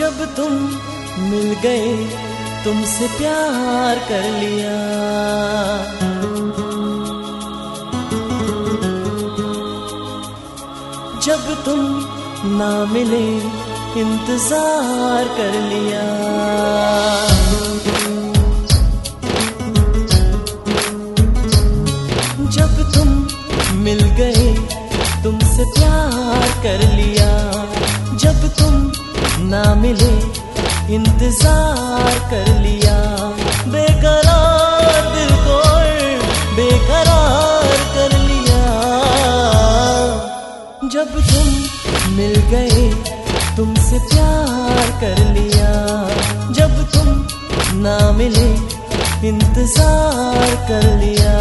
जब तुम मिल गए, तुमसे प्यार कर लिया। जब तुम ना मिले, इंतज़ार कर लिया। जब तुम मिल गए, तुमसे प्यार कर लिया। जब तुम ना मिले, इंतज़ार कर लिया। बेकरार दिल को बेकरार कर लिया। जब तुम मिल गए, तुमसे प्यार कर लिया। जब तुम ना मिले, इंतज़ार कर लिया।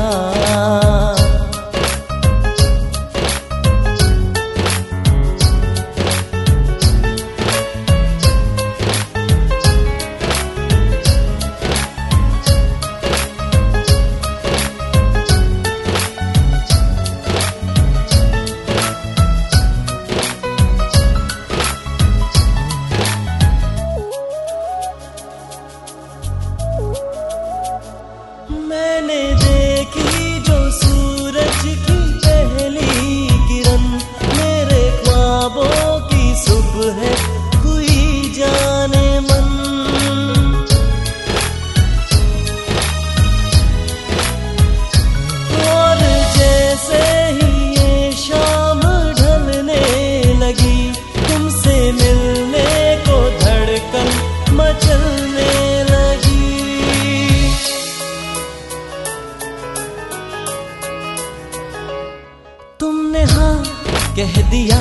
कह दिया,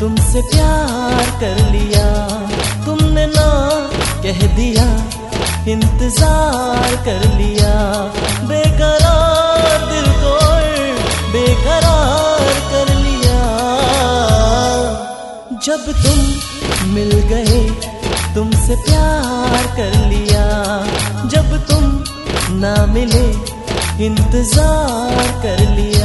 तुमसे प्यार कर लिया। तुमने ना कह दिया, इंतज़ार कर लिया। बेकरार दिल को बेकरार कर लिया। जब तुम मिल गए, तुमसे प्यार कर लिया। जब तुम ना मिले, इंतज़ार कर लिया।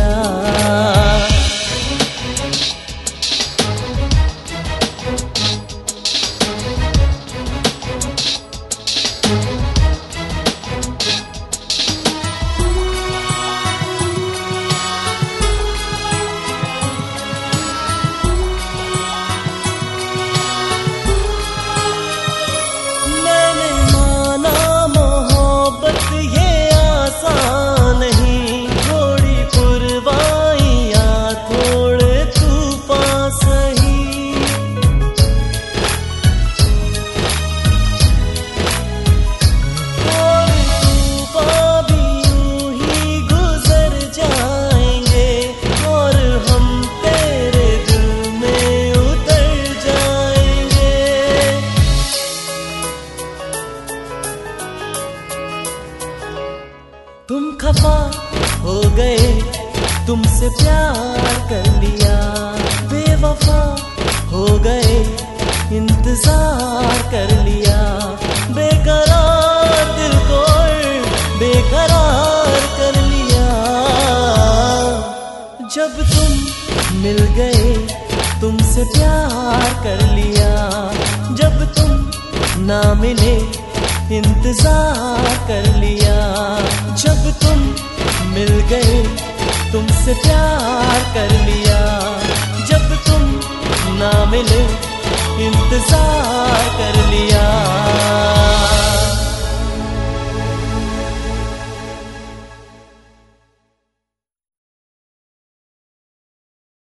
तुम खफा हो गए, तुमसे प्यार कर लिया। बेवफा हो गए, इंतज़ार कर लिया। बेकरार दिल को बेकरार कर लिया। जब तुम मिल गए, तुमसे प्यार कर लिया। जब तुम ना मिले इंतज़ार कर लिया। जब तुम मिल गए, तुमसे प्यार कर लिया। जब तुम ना मिले, इंतज़ार कर लिया।